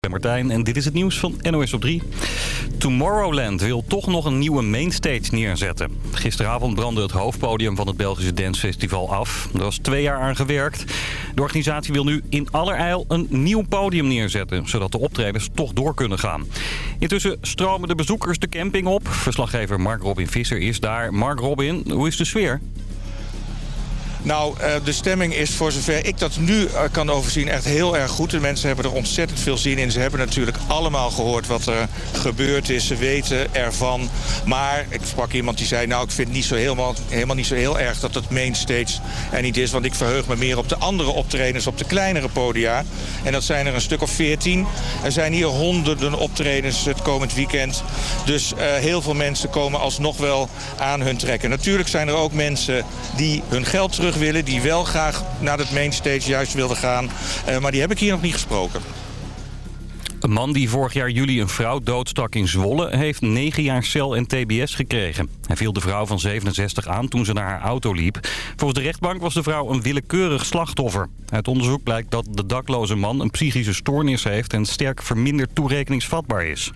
ben Martijn en dit is het nieuws van NOS op 3. Tomorrowland wil toch nog een nieuwe mainstage neerzetten. Gisteravond brandde het hoofdpodium van het Belgische dancefestival af. Er was twee jaar aan gewerkt. De organisatie wil nu in allerijl een nieuw podium neerzetten... zodat de optredens toch door kunnen gaan. Intussen stromen de bezoekers de camping op. Verslaggever Mark Robin Visser is daar. Mark Robin, hoe is de sfeer? Nou, eh, de stemming is voor zover ik dat nu eh, kan overzien echt heel erg goed. De mensen hebben er ontzettend veel zin in. Ze hebben natuurlijk allemaal gehoord wat er gebeurd is. Ze weten ervan. Maar ik sprak iemand die zei... nou, ik vind niet zo helemaal, helemaal niet zo heel erg dat het mainstage er niet is. Want ik verheug me meer op de andere optredens, op de kleinere podia. En dat zijn er een stuk of veertien. Er zijn hier honderden optredens het komend weekend. Dus uh, heel veel mensen komen alsnog wel aan hun trekken. Natuurlijk zijn er ook mensen die hun geld terug willen. Die wel graag naar het mainstage juist wilden gaan. Uh, maar die heb ik hier nog niet gesproken. Een man die vorig jaar juli een vrouw doodstak in Zwolle... heeft 9 jaar cel en tbs gekregen. Hij viel de vrouw van 67 aan toen ze naar haar auto liep. Volgens de rechtbank was de vrouw een willekeurig slachtoffer. Uit onderzoek blijkt dat de dakloze man een psychische stoornis heeft... en sterk verminderd toerekeningsvatbaar is.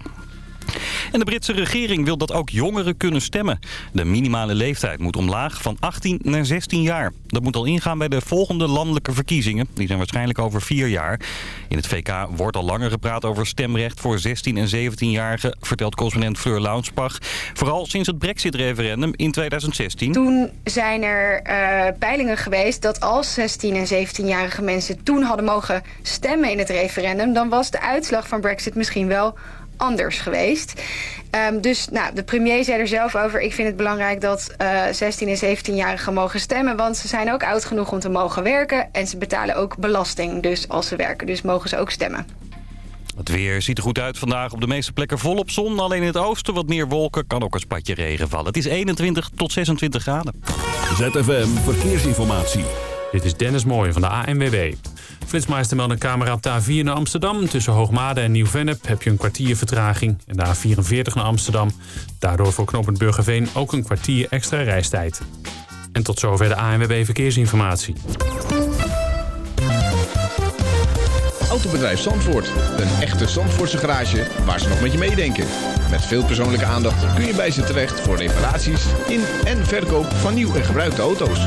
En de Britse regering wil dat ook jongeren kunnen stemmen. De minimale leeftijd moet omlaag van 18 naar 16 jaar. Dat moet al ingaan bij de volgende landelijke verkiezingen. Die zijn waarschijnlijk over vier jaar. In het VK wordt al langer gepraat over stemrecht voor 16 en 17-jarigen... vertelt correspondent Fleur Launsbach. Vooral sinds het brexit-referendum in 2016. Toen zijn er uh, peilingen geweest dat als 16 en 17-jarige mensen... toen hadden mogen stemmen in het referendum... dan was de uitslag van brexit misschien wel anders geweest. Um, dus nou, de premier zei er zelf over... ik vind het belangrijk dat uh, 16 en 17-jarigen mogen stemmen... want ze zijn ook oud genoeg om te mogen werken... en ze betalen ook belasting dus als ze werken. Dus mogen ze ook stemmen. Het weer ziet er goed uit vandaag. Op de meeste plekken volop zon. Alleen in het oosten wat meer wolken. Kan ook een spatje regen vallen. Het is 21 tot 26 graden. ZFM Verkeersinformatie. Dit is Dennis Mooij van de ANWB. Flitsmeister meldt een camera op de A4 naar Amsterdam. Tussen Hoogmade en Nieuw-Vennep heb je een kwartier vertraging. En de A44 naar Amsterdam. Daardoor voor knooppunt Burgerveen ook een kwartier extra reistijd. En tot zover de ANWB Verkeersinformatie. Autobedrijf Zandvoort. Een echte Zandvoortse garage waar ze nog met je meedenken. Met veel persoonlijke aandacht kun je bij ze terecht voor reparaties in en verkoop van nieuw en gebruikte auto's.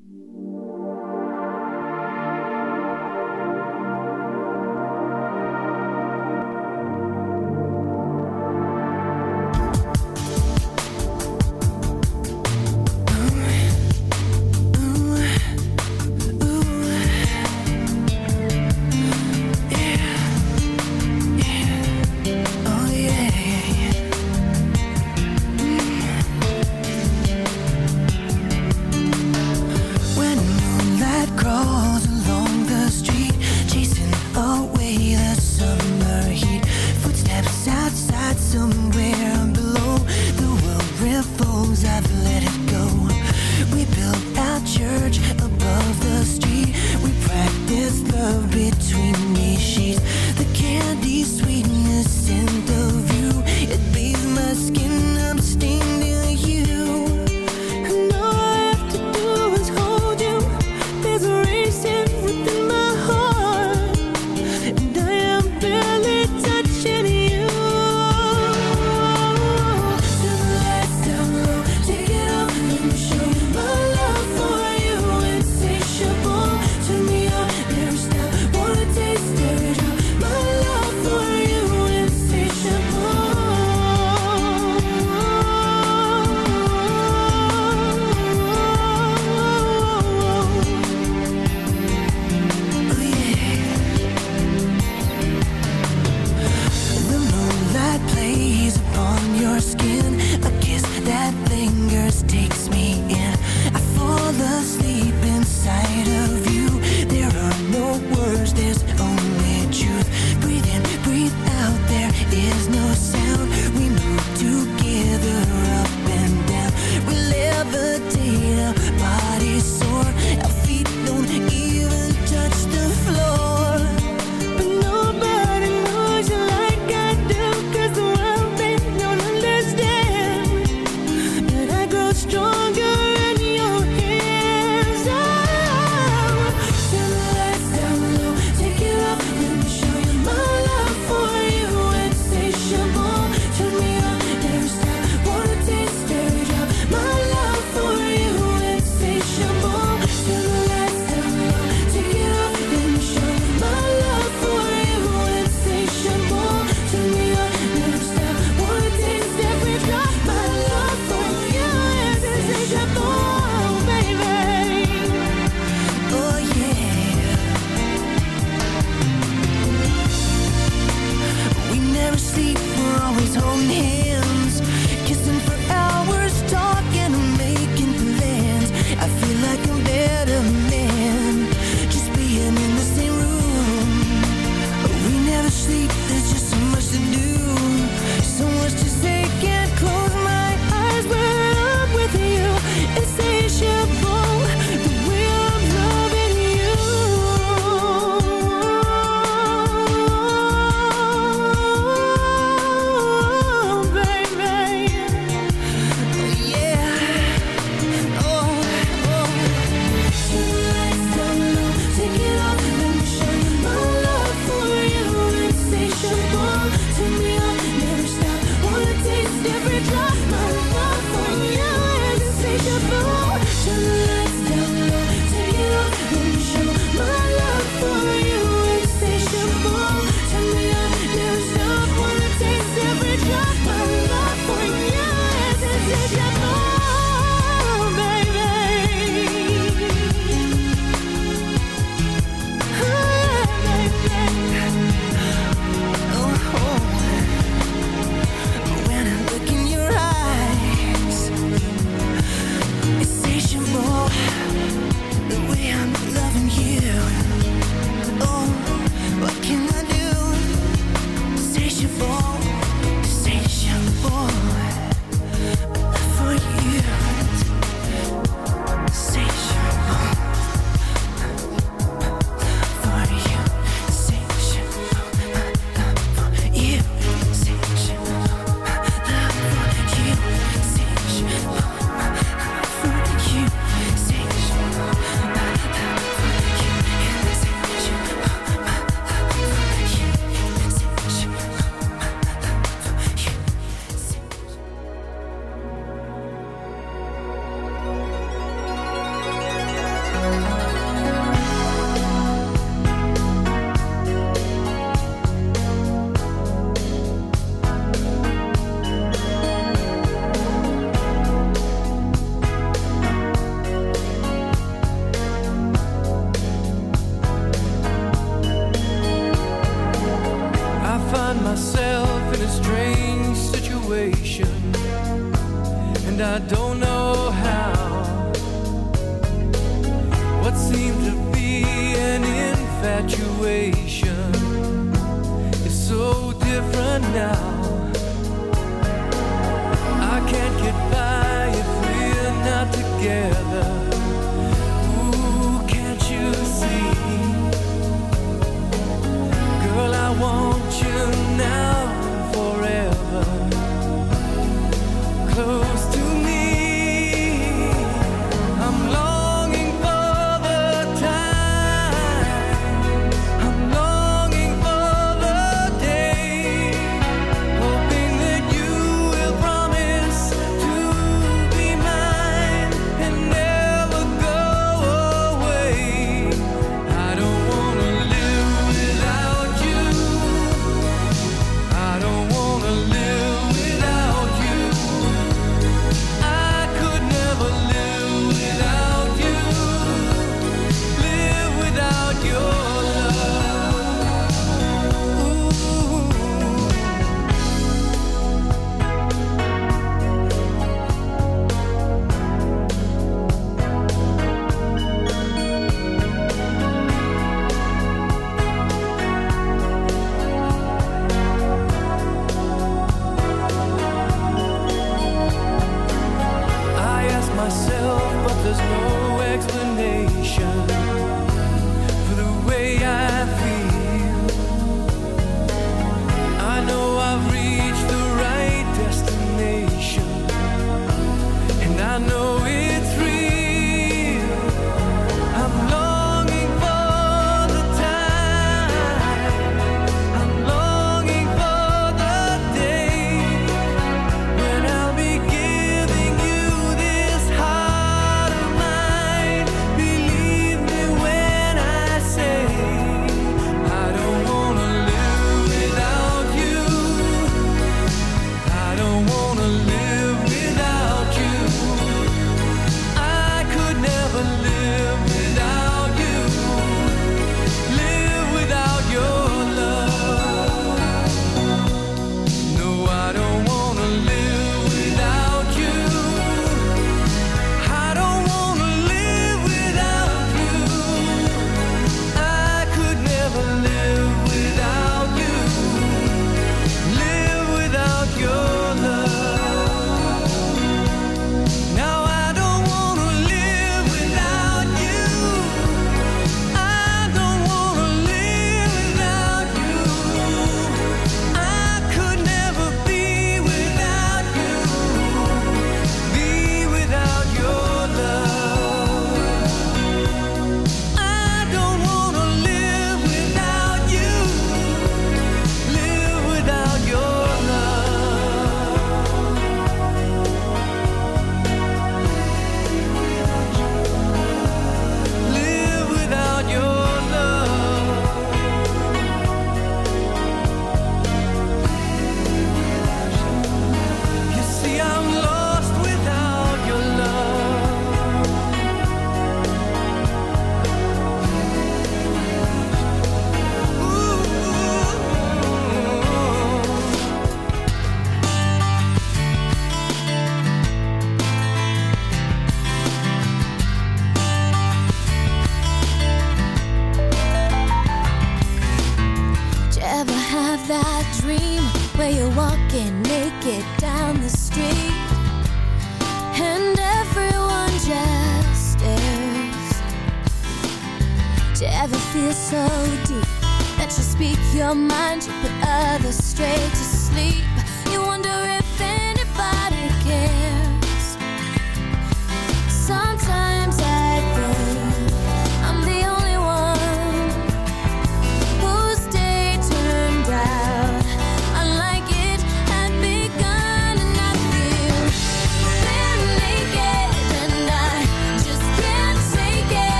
somewhere below the world ripples I've lived.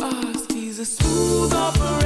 us. He's a smooth operator.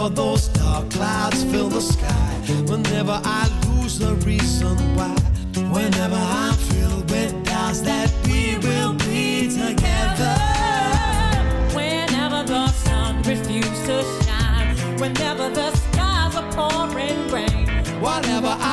Whenever those dark clouds fill the sky, whenever I lose the reason why, whenever I'm filled with doubts that we will be together. Whenever the sun refuses to shine, whenever the skies are pouring rain, whatever I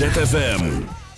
ZFM.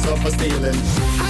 days off for stealing.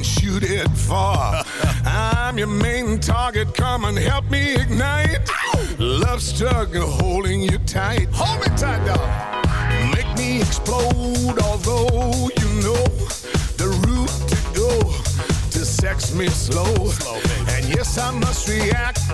can shoot it far. I'm your main target, come and help me ignite. Love struggle holding you tight. Hold me tight, dog. Make me explode, although you know the route to go to sex me slow. slow and yes, I must react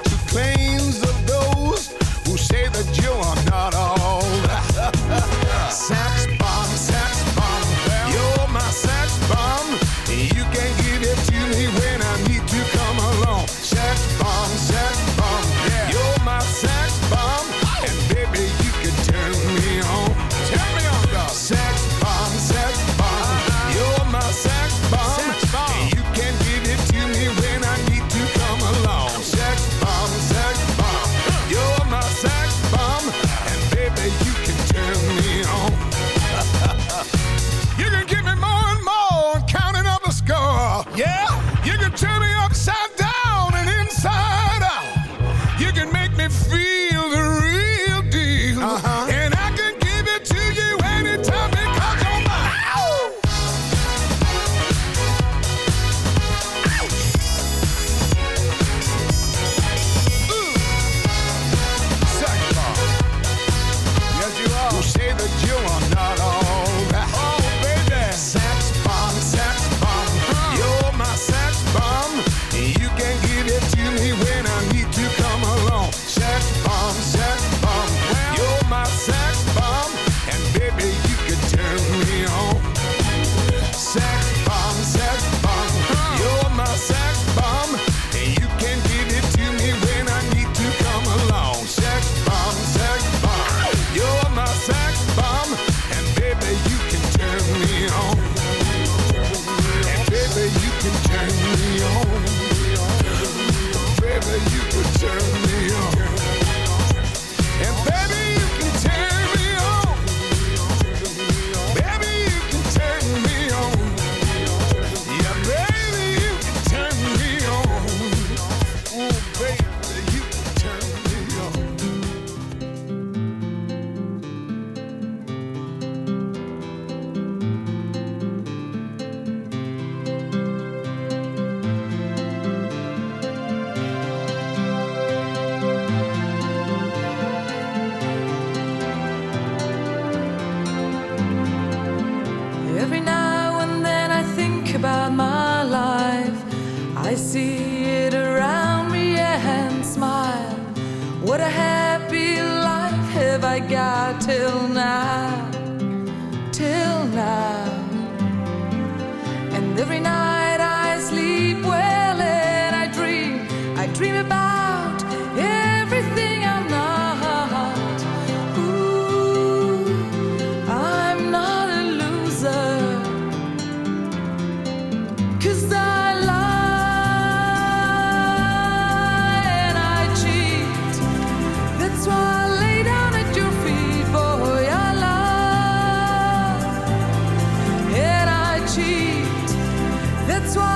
That's why.